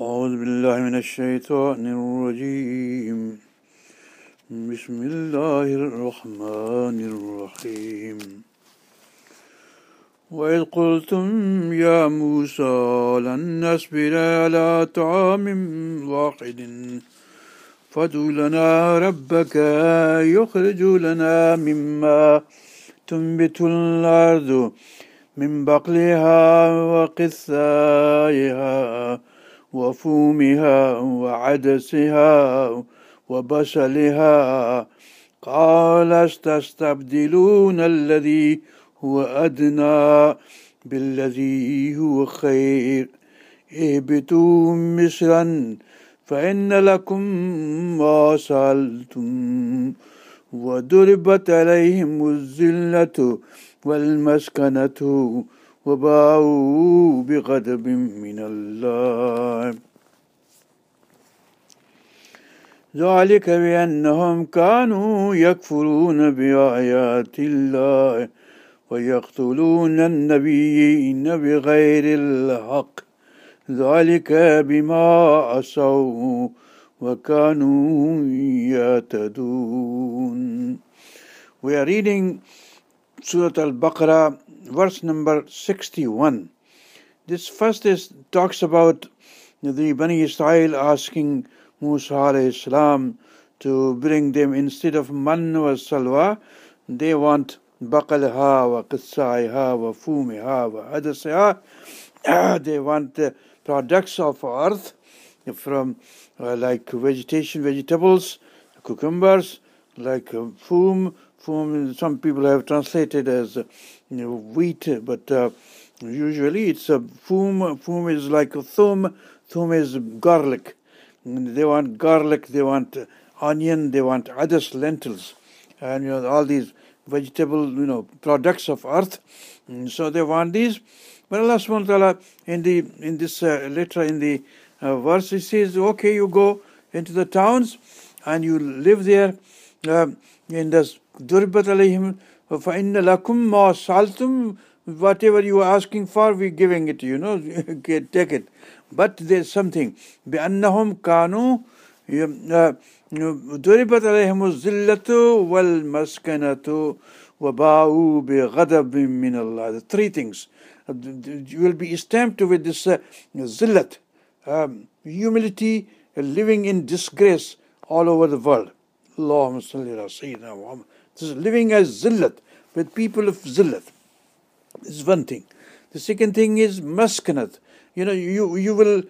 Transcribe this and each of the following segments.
أعوذ بالله من الشيطان الرجيم. بسم الله الرحمن الرحيم. وإذ قلتم يا موسى لن نصبر على طعام واحد. فادع لنا ربك يخرج لنا مما تنبت الأرض من بقلها وقثائها. وفومها وعدسها وبصلها. قال استستبدلون الذي هو أدنى بالذي هو خير. اهبطوا مصرا فإن لكم ما سألتم. وضربت عليهم الذلة والمسكنة. وباءوا بغضب من الله. ذلك بأنهم كانوا يكفرون بآيات الله ويقتلون النبيين بغير الحق. ذلك بما عصوا وكانوا يعتدون We are reading Surah Al-Baqarah, verse number 61. This first is talks about the Bani Israel asking Musa alayhi salam to bring them instead of man wa salwa, they want baqalha wa qissaiha wa fumiha wa hadasiha. They want the products of earth from uh, like vegetation, vegetables, cucumbers, like uh, fum. Some people have translated as uh, you know, wheat, but uh, usually it's a fum. Fum is like a thum. Thum is garlic. They want garlic, they want onion, they want other lentils, and you know all these vegetable you know products of earth. And so they want these. But Allah subhanahu wa ta'ala in the in this uh, letter in the uh, verse he says, okay, you go into the towns and you live there uh, in this durbat alayhim فَإِنَّ لَكُمْ مَا سَالْتُمْ Whatever you are asking for, we're giving it to you, know, take it. But there's something. بأنهم كانوا ضربت عليهم الذلة والمسكنة وباءوا بغضب من الله. The three things. You will be stamped with this uh, zillat, um, humility, living in disgrace all over the world. Allahumma salli ala Sayyidina Muhammad. This is living as zillat, with people of zillat. This is one thing. The second thing is maskanat. You know, you you will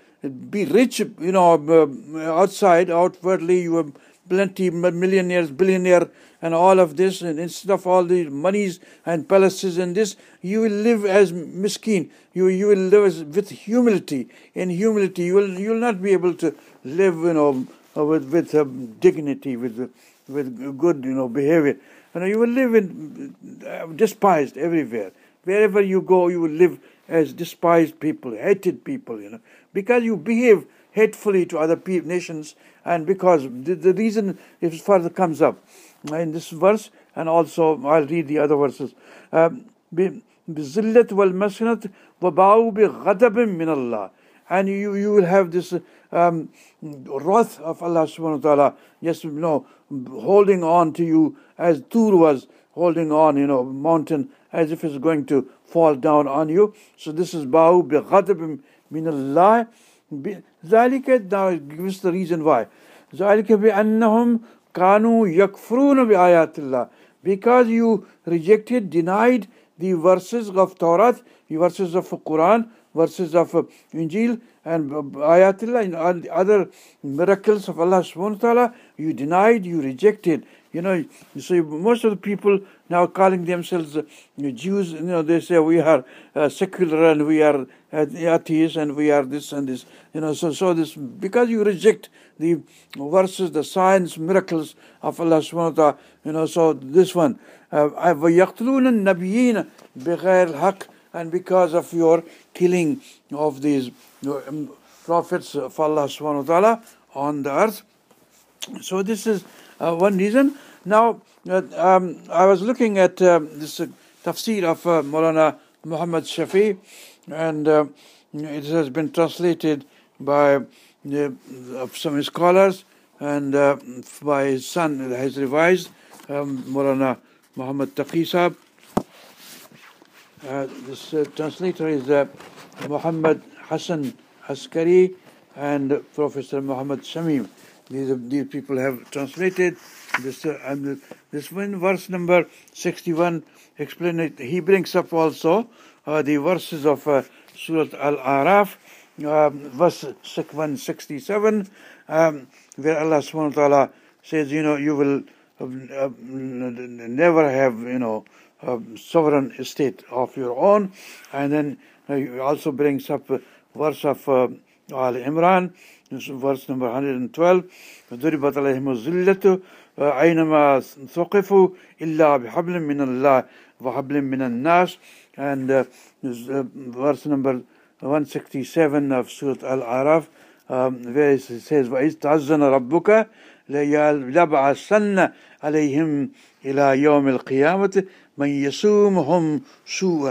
be rich, you know, uh, outside, outwardly, you are plenty, millionaires, billionaire, and all of this, and instead of all the monies and palaces and this, you will live as miskin. You you will live as, with humility. In humility, you will you will not be able to live, you know, with with uh, dignity, with with good, you know, behavior. You know, you will live in uh, despised everywhere. Wherever you go, you will live as despised people, hated people, you know, because you behave hatefully to other pe- nations, and because the, the reason if further comes up in this verse, and also I'll read the other verses. بِزِلَّةِ وَالْمَسْكَنَةِ وَبَاءُوا بِغَضَبٍ مِّنَ اللَّهِ And you, you will have this um, wrath of Allah subhanahu wa ta'ala, just, you know, holding on to you as Tur was holding on, you know, mountain as if it's going to fall down on you. So this is Ba'u bi ghadab min Allah. ذلك now gives the reason why. ذلك بأنهم كانوا يكفرون بآيات الله. Because you rejected, denied the verses of Torah, the verses of Quran, verses of Injil, and Ayatullah and other miracles of Allah subhanahu wa ta'ala, you denied, you rejected. You know, so most of the people now calling themselves uh, Jews, you know, they say we are uh, secular and we are uh, atheists and we are this and this. You know, so so this because you reject the verses, the signs, miracles of Allah subhanahu wa ta'ala. You know, so this one, وَيَقْتُلُونَ النَّبِيِّينَ بِغَيْرِ الْحَقِّ and because of your killing of these um, prophets of Allah subhanahu wa ta'ala on the earth. So this is uh, one reason. Now, uh, um, I was looking at um, this uh, tafsir of uh, Maulana Muhammad Shafi, and uh, it has been translated by uh, some scholars and uh, by his son has revised, um, Maulana Muhammad Taqi. Uh, this uh, translator is uh, Muhammad Hassan Askari and Professor Muhammad Shamim. These, these people have translated this. Uh, and this one verse number 61 explain it. He brings up also uh, the verses of uh, Surah Al-Araf, um, verse 167, um, where Allah subhanahu wa ta'ala says, you know, you will uh, never have, you know, a sovereign state of your own. And then uh, he also brings up a verse of uh, Al Imran, verse number 112. ضربت عليهم الذلة أينما ثقفوا إلا بحبل من الله وحبل من الناس and uh, verse number 167 of Surah Al-Araf um, where it says وَإِذْ تَعَزَّنَ رَبُّكَ لَيَبْعَثَنَّ عَلَيْهِمْ إِلَى يَوْمِ الْقِيَامَةِ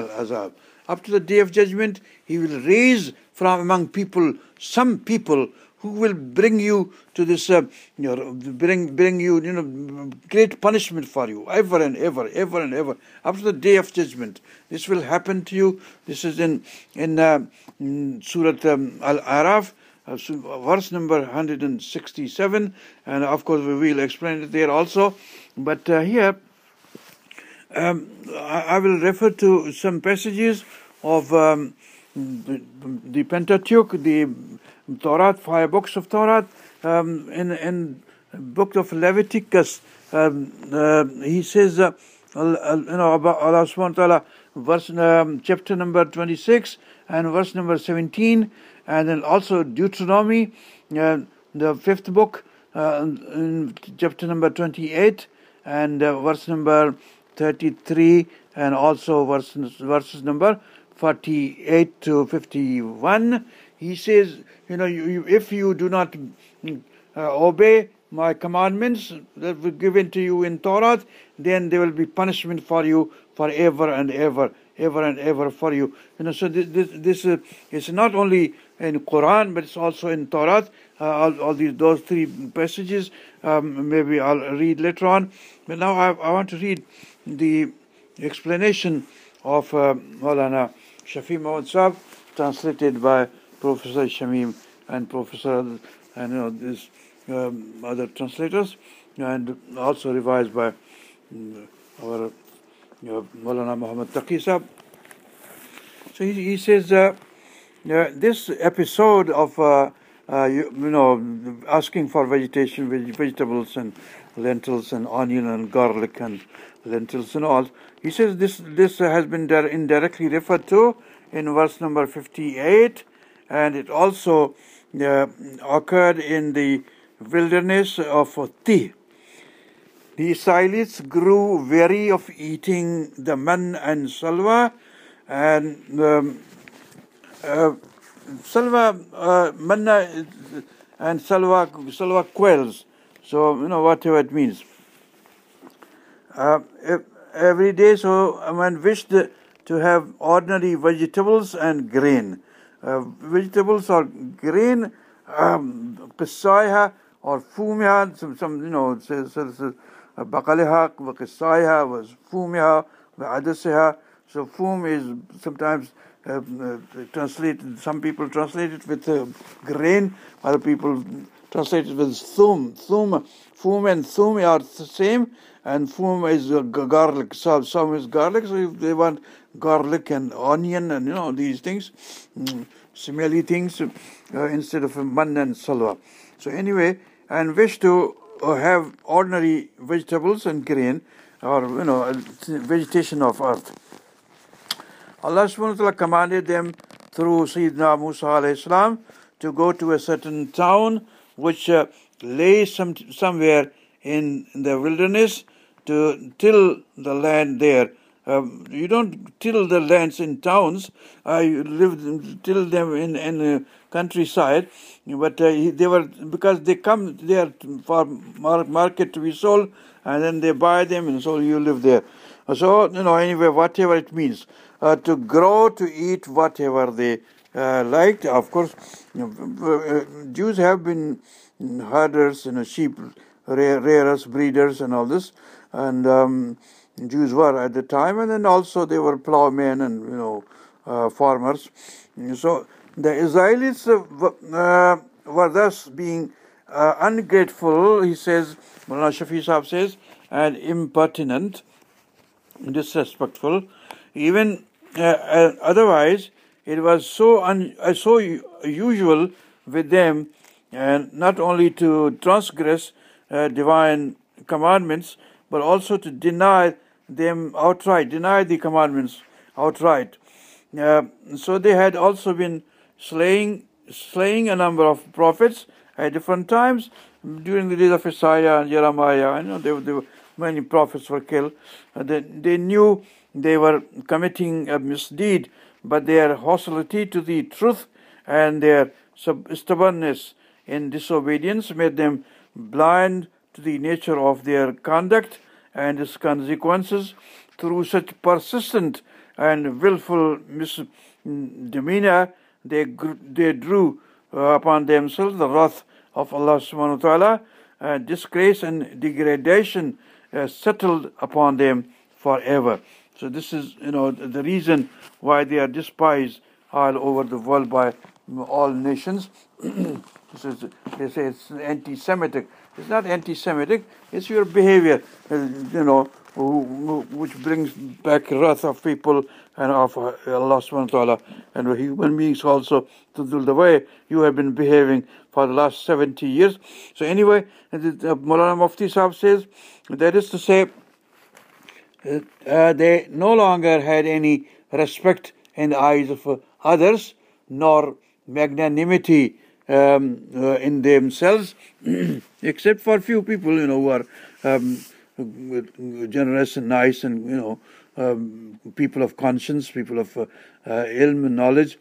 azab. Up to the day of judgment, he will raise from among people some people who will bring you to this, uh, you know, bring bring you, you know, great punishment for you, ever and ever, ever and ever, up to the day of judgment. This will happen to you. This is in in, uh, in Surat um, Al Araf. Uh, verse number 167 and of course we will explain it there also but uh, here um, I, will refer to some passages of um, the, the Pentateuch, the Torah, five books of Torah, um, in in book of Leviticus, um, uh, he says, uh, you know, about Allah subhanahu wa ta'ala, verse, um, chapter number 26 and verse number 17, and then also Deuteronomy, uh, the fifth book, uh, in chapter number 28, and uh, verse number 33, and also verses, verses number 48 to 51. He says, you know, you, if you do not uh, obey my commandments that were given to you in Torah, then there will be punishment for you forever and ever, ever and ever for you. You know, so this, this, this is not only in Quran, but it's also in Torah. Uh, all, all, these those three passages. Um, maybe I'll read later on. But now I, I want to read the explanation of uh, Maulana Shafi Muhammad Saab, translated by Professor Shamim and Professor and you know um, other translators, and also revised by um, our know, Maulana Muhammad Taqi Saab. So he, he says uh, this episode of uh, uh you, you, know asking for vegetation, vegetables and lentils and onion and garlic and lentils and all. He says this this has been indirectly referred to in verse number 58 and it also uh, occurred in the wilderness of Tih. The Israelites grew weary of eating the man and salwa, and um, uh, salwa, uh, manna and salwa, salwa quails. So, you know, whatever it means. Uh, every day, so one wished to have ordinary vegetables and grain. Uh, vegetables or grain, um, or fumia, some, some you know, baqaliha, qisaiha was fumia, adasiha. So fum is sometimes uh, uh, translated, some people translate it with uh, grain, other people translate it with thum. Thum, fum and thum are the same, and fum is uh, garlic. So some is garlic. So if they want garlic and onion and you know these things, mm, smelly things, uh, instead of man and salwa. So anyway, and wish to have ordinary vegetables and grain, or you know vegetation of earth. Allah subhanahu wa ta'ala commanded them through Sayyidina Musa alayhi salam to go to a certain town which uh, lay some, somewhere in the wilderness to till the land there. Um, you don't till the lands in towns. I lived till them in in the countryside, but uh, they were because they come there for market to be sold, and then they buy them, and so you live there. So you know anyway, whatever it means, uh, to grow to eat whatever they uh, liked. Of course, uh, Jews have been herders, you know, sheep rearers, breeders, and all this, and um, Jews were at the time, and then also they were plowmen and you know uh, farmers. So the Israelis uh, were thus being uh, ungrateful, he says, Mullah Shafi says, and impertinent, disrespectful. Even uh, uh, otherwise, it was so un- uh, so usual with them, and not only to transgress uh, divine commandments, but also to deny them outright, deny the commandments outright. Uh, so they had also been slaying slaying a number of prophets at different times during the days of Isaiah and Jeremiah. I know they, they, many prophets were killed. Uh, they, they knew they were committing a misdeed, but their hostility to the truth and their stubbornness in disobedience made them blind to the nature of their conduct and its consequences through such persistent and willful misdemeanor they, they drew uh, upon themselves the wrath of Allah subhanahu wa ta'ala, uh, disgrace and degradation uh, settled upon them forever. So this is, you know, the reason why they are despised all over the world by all nations. this is, they say it's anti-Semitic. It's not anti-Semitic. It's your behavior, uh, you know, which brings back wrath of people and of uh, Allah subhanahu wa ta'ala and human beings also to do the way you have been behaving for the last 70 years. So anyway, Maulana Mufti Sahib says, that is to say, uh, they no longer had any respect in the eyes of others, nor magnanimity um, uh, in themselves, except for few people, you know, who are um, generous and nice and, you know, um, people of conscience, people of uh, uh, ilm and knowledge.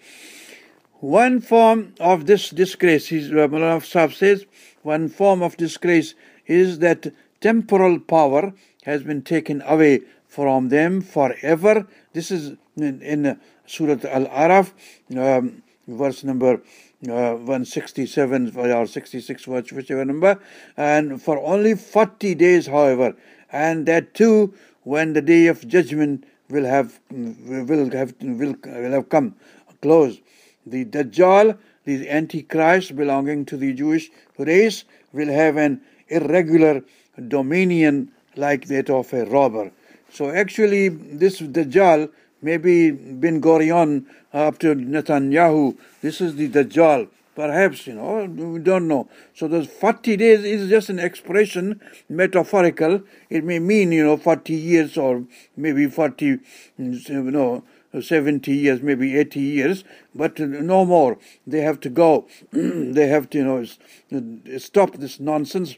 One form of this disgrace, uh, Mullah Sahib says, one form of disgrace is that temporal power has been taken away from them forever. This is in, in Surah Al Araf, um, verse number uh, 167 or 66, words, whichever number, and for only 40 days, however, and that too when the day of judgment will have will have will, will have come close. The Dajjal, the Antichrist belonging to the Jewish race, will have an irregular dominion like that of a robber. So actually, this Dajjal maybe Ben Gurion up to Netanyahu. This is the Dajjal. Perhaps, you know, we don't know. So those 40 days is just an expression, metaphorical. It may mean, you know, 40 years or maybe 40, you know, 70 years, maybe 80 years, but no more. They have to go. they have to, you know, stop this nonsense.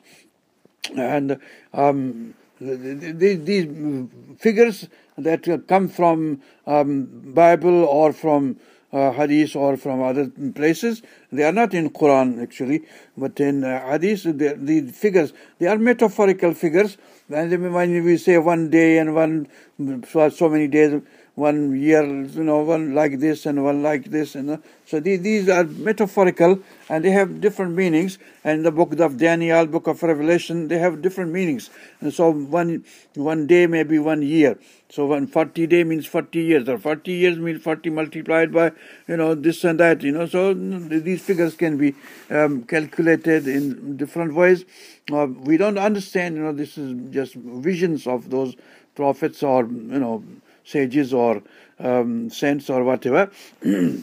And um, these figures that come from um, Bible or from uh, hadith or from other places. They are not in Quran actually, but in uh, hadith, the, the figures, they are metaphorical figures. And when we say one day and one, so, so many days, one year, you know, one like this and one like this, and so these, these are metaphorical and they have different meanings. And the book of Daniel, book of Revelation, they have different meanings. And so one one day may be one year. So one forty day means forty years, or forty years means forty multiplied by you know this and that. You know, so these figures can be um, calculated in different ways. Uh, we don't understand. You know, this is just visions of those prophets or you know sages or um, saints or whatever.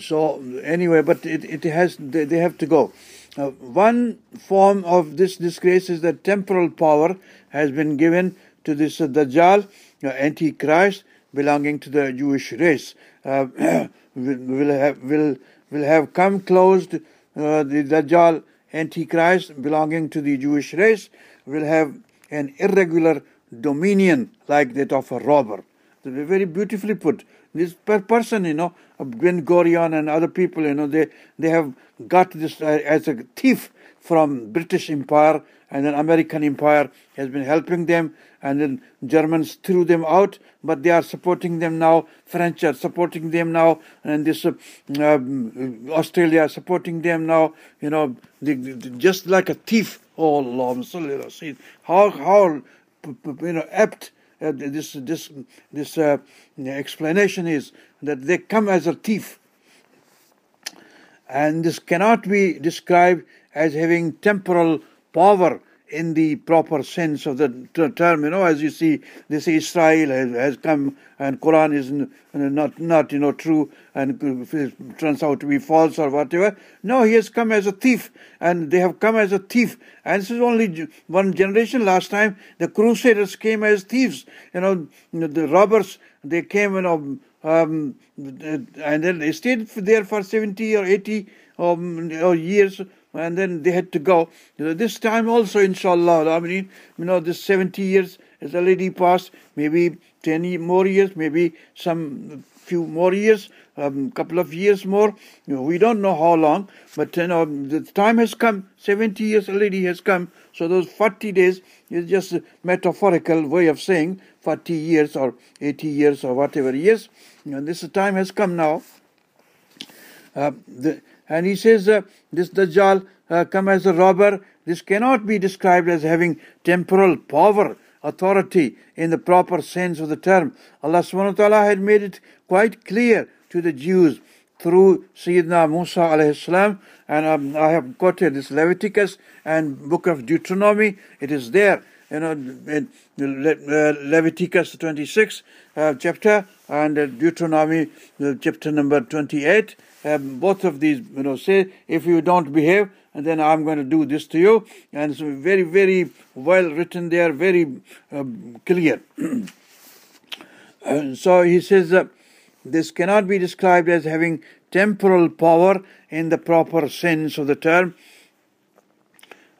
so anyway, but it, it has they, they have to go. Uh, one form of this disgrace is that temporal power has been given to this uh, Dajjal, uh, Antichrist, belonging to the Jewish race. Uh, will have will will have come closed. Uh, the Dajjal, Antichrist, belonging to the Jewish race, will have an irregular dominion like that of a robber. Very beautifully put. this per person, you know, Ben Gurion and other people, you know, they, they have got this uh, as a thief from British Empire and then American Empire has been helping them and then Germans threw them out, but they are supporting them now. French are supporting them now, and this uh, um, Australia supporting them now. You know, they, they, just like a thief. Oh Allah, see how how you know apt uh, this this this uh, explanation is that they come as a thief, and this cannot be described as having temporal power in the proper sense of the term. You know, as you see, they say Israel has, has come and Quran is not, not, you know, true and turns out to be false or whatever. No, he has come as a thief and they have come as a thief. And this is only one generation. Last time the Crusaders came as thieves. You know, the robbers, they came, you know, um, and then they stayed there for 70 or 80 um, years and then they had to go. This time also, inshallah, I mean, you know, this 70 years has already passed, maybe 10 more years, maybe some few more years, a um, couple of years more. You know, we don't know how long, but you know, the time has come. 70 years already has come. So those 40 days is just a metaphorical way of saying 40 years or 80 years or whatever years. You know, this time has come now. Uh, the, and he says uh, this Dajjal uh, come as a robber. This cannot be described as having temporal power, authority in the proper sense of the term. Allah subhanahu wa ta'ala had made it quite clear to the Jews through Sayyidina Musa alayhi salam. And um, I have quoted this Leviticus and book of Deuteronomy. It is there, you know, in uh, Leviticus 26 uh, chapter and uh, Deuteronomy uh, chapter number 28 um, both of these, you know, say, if you don't behave, and then I'm going to do this to you. And it's very, very well written there, very uh, clear. so he says, uh, this cannot be described as having temporal power in the proper sense of the term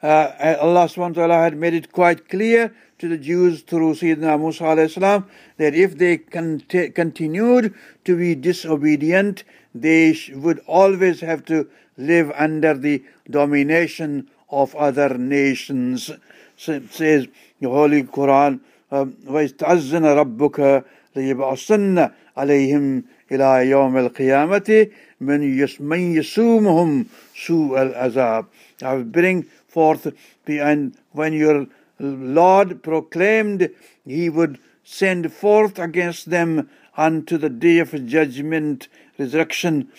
Uh, Allah subhanahu wa ta'ala had made it quite clear to the Jews through Sayyidina Musa salam that if they cont- continued to be disobedient, they would always have to live under the domination of other nations. So it says the Holy Quran, وَإِسْتَعَزَّنَ رَبُّكَ لَيَبْعَصَنَّ عَلَيْهِمْ إِلَى يَوْمِ الْقِيَامَةِ مَنْ يَسُومُهُمْ سُوءَ الْعَذَابِ I will bring forth, and when your Lord proclaimed he would send forth against them unto the day of judgment resurrection,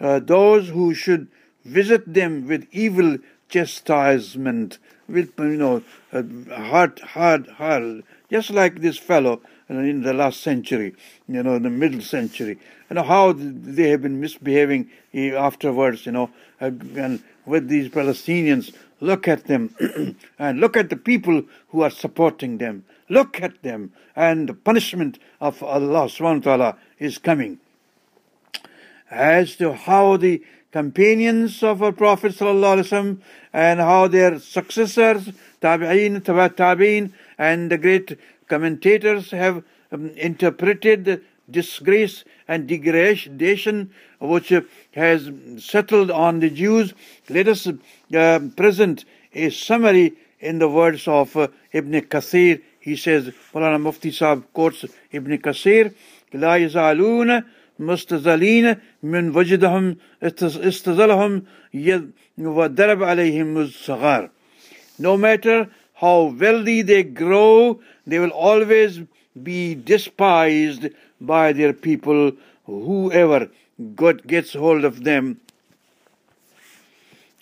uh, those who should visit them with evil chastisement, with you know hard, hard, hard, just like this fellow in the last century, you know, in the middle century. You know how they have been misbehaving afterwards, you know, uh, and with these Palestinians. Look at them, and look at the people who are supporting them. Look at them, and the punishment of Allah subhanahu wa ta'ala is coming as to how the companions of our Prophet ﷺ and how their successors, Tabi'een, Tabi'een, and the great commentators have um, interpreted the disgrace and degradation which has settled on the Jews. Let us uh, present a summary in the words of uh, Ibn Kathir. He says, Maulana Mufti Sahib quotes Ibn Kathir, لا يزالون مستزلين من وجدهم استزلهم وضرب عليهم الصغار. No matter how wealthy they grow, they will always be despised by their people. Whoever God gets hold of them,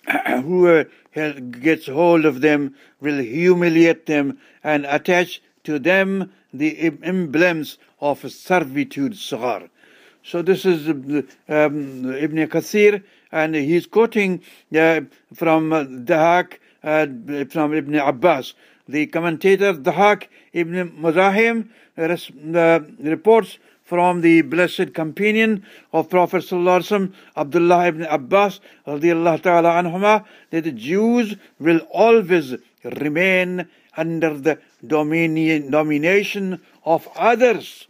whoever gets hold of them will humiliate them and attach to them the emblems of servitude. So this is um, Ibn Kathir, and he's quoting uh, from Dahak, uh, from Ibn Abbas. The commentator Dahak Ibn Muzahim uh, reports from the blessed companion of Prophet ﷺ, Abdullah ibn Abbas ta'ala anhuma, that the Jews will always remain under the dominion, domination of others,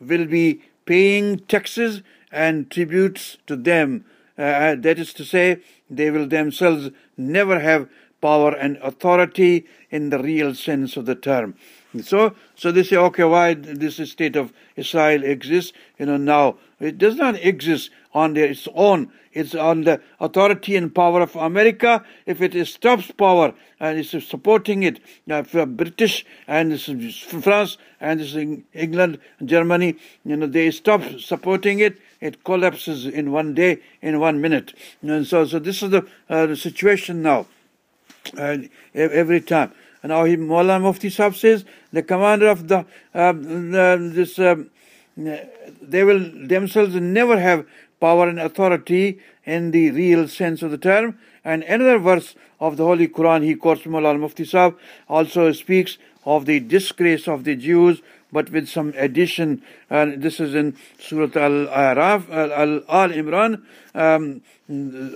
will be paying taxes and tributes to them. Uh, that is to say, they will themselves never have power and authority in the real sense of the term. So, so they say, okay, why this state of Israel exists? You know, now it does not exist on their, its own. It's on the authority and power of America. If it stops power and is supporting it, uh, British and France and England, Germany, you know, they stop supporting it. It collapses in one day, in one minute. And so, so this is the, uh, the situation now. Uh, every time. And now he, Maulana Mufti Sahib says, the commander of the, uh, this, um, they will themselves never have power and authority in the real sense of the term. And another verse of the Holy Quran, he quotes Maulana Mufti Sahib, also speaks of the disgrace of the Jews, but with some addition. And this is in Surah Al-Araf, Al-Imran, um,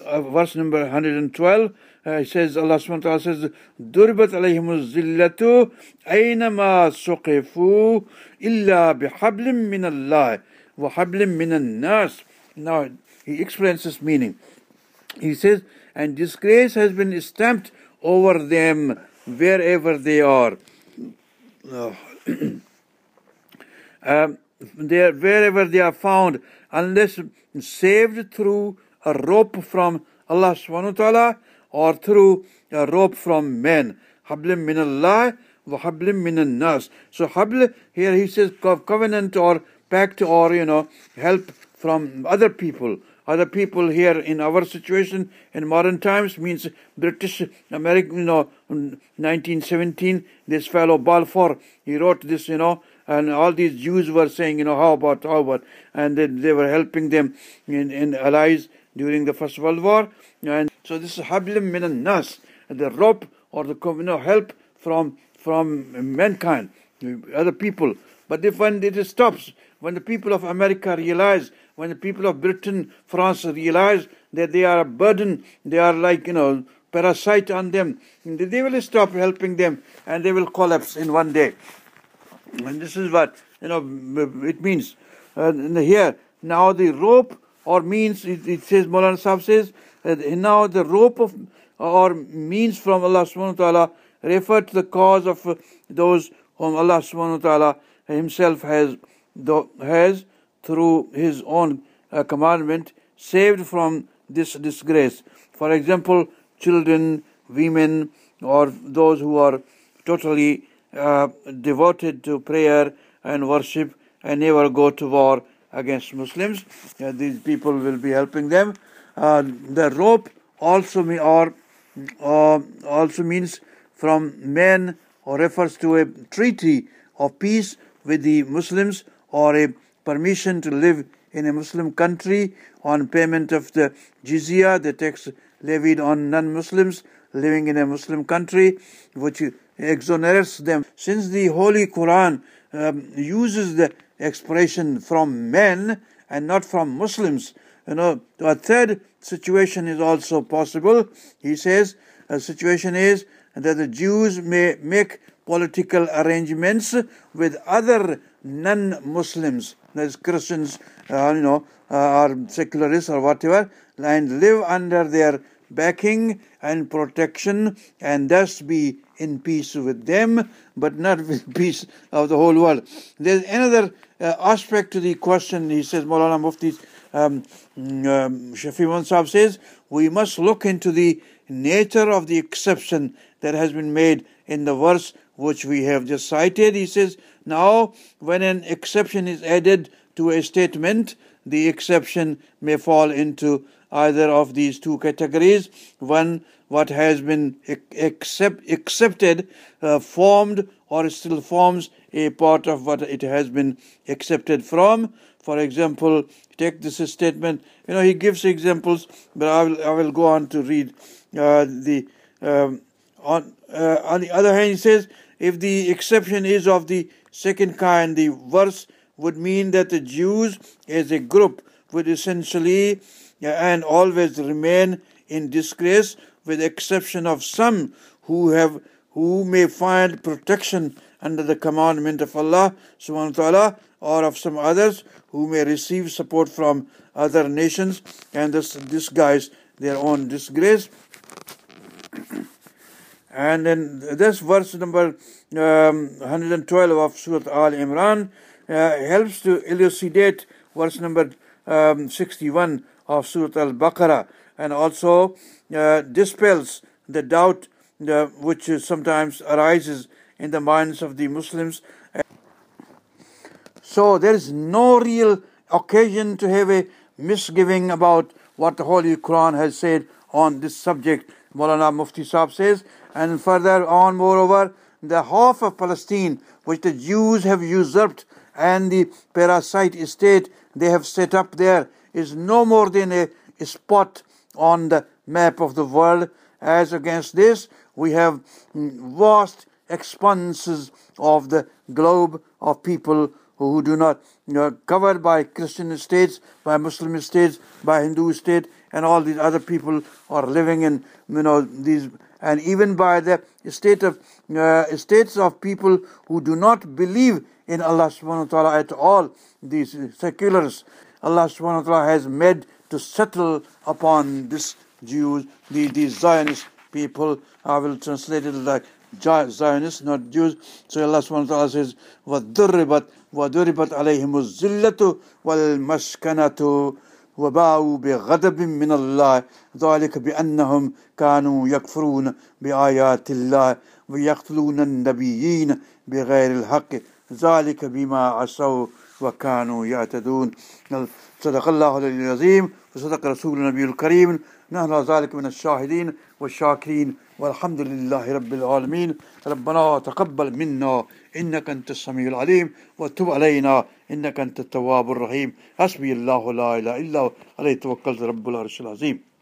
uh, verse number 112. He says, Allah subhanahu wa ta'ala says, Durbat alayhim zillatu aynama suqifu illa bihablim min Allah wa hablim min nas. Now, he explains this meaning. He says, and disgrace has been stamped over them wherever they are. um, they wherever they are found, unless saved through a rope from Allah subhanahu wa ta'ala or through a rope from men. Hablim min Allah wa hablim min nas. So habl here he says covenant or pact or you know help from other people. Other people here in our situation in modern times means British American, you know, 1917. This fellow Balfour, he wrote this, you know, and all these Jews were saying, you know, how about, how about, and then they were helping them in, in allies during the First World War. And so this is hablim min nas, the rope or the you know, help from from mankind, other people. But if when it stops, when the people of America realize, when the people of Britain, France realize that they are a burden, they are like, you know, parasite on them, they will stop helping them and they will collapse in one day. And this is what, you know, it means. Uh, here, now the rope or means, it, it says, Maulana Sahib says, now the rope of or means from Allah subhanahu wa ta'ala refer to the cause of uh, those whom Allah subhanahu wa ta'ala himself has, has through his own uh, commandment saved from this disgrace. For example, children, women, or those who are totally uh, devoted to prayer and worship and never go to war against Muslims. These people will be helping them. Uh, the rope also me, or uh, also means from men or refers to a treaty of peace with the Muslims or a permission to live in a Muslim country on payment of the jizya, the tax levied on non-Muslims living in a Muslim country, which exonerates them. Since the Holy Quran um, uses the expression from men and not from Muslims, you know, a third situation is also possible. He says a situation is that the Jews may make political arrangements with other non-Muslims, as Christians, uh, you know, uh, or secularists or whatever, and live under their backing and protection, and thus be in peace with them, but not with peace of the whole world. There's another uh, aspect to the question. He says, Maulana Mufti um, um, Shafi says, we must look into the nature of the exception that has been made in the verse which we have just cited. He says, Now, when an exception is added to a statement, the exception may fall into either of these two categories. One, what has been accept, accepted, uh, formed, or still forms a part of what it has been accepted from. For example, take this statement. You know, he gives examples, but I will, I will go on to read uh, the um, on uh, on the other hand, he says if the exception is of the second kind, the verse would mean that the Jews as a group would essentially uh, and always remain in disgrace, with exception of some who have who may find protection under the commandment of Allah subhanahu wa ta'ala or of some others who may receive support from other nations and this disguise their own disgrace. And then this verse number um, 112 of Surah Al Imran uh, helps to elucidate verse number um, 61 of Surah Al Baqarah and also uh, dispels the doubt uh, which sometimes arises in the minds of the Muslims. So there is no real occasion to have a misgiving about what the Holy Quran has said on this subject. Maulana Mufti Saab says, and further on, moreover, the half of Palestine which the Jews have usurped and the parasite state they have set up there is no more than a, a spot on the map of the world. As against this, we have vast expanses of the globe of people who do not you know, covered by Christian states, by Muslim states, by Hindu state, and all these other people are living in you know these and even by the state of uh, states of people who do not believe in Allah subhanahu wa ta'ala at all, these seculars, Allah subhanahu wa ta'ala has made to settle upon this Jews, the, these Zionist people. I will translate it like Zionists, not Jews. So Allah subhanahu wa ta'ala says, وَضُرِّبَتْ وَضُرِبَتْ عَلَيْهِمُ الزِّلَّةُ وَالْمَسْكَنَةُ وباءوا بغضب من الله. ذلك بأنهم كانوا يكفرون بآيات الله ويقتلون النبيين بغير الحق. ذلك بما عصوا وكانوا يعتدون. صدق الله العظيم وصدق رسول النبي الكريم. نحن ذلك من الشاهدين والشاكرين والحمد لله رب العالمين. ربنا تقبل منا إنك أنت السميع العليم وتب علينا إنك أنت التواب الرحيم. حسبي الله لا إله إلا هو. عليه توكلت رب العرش العظيم.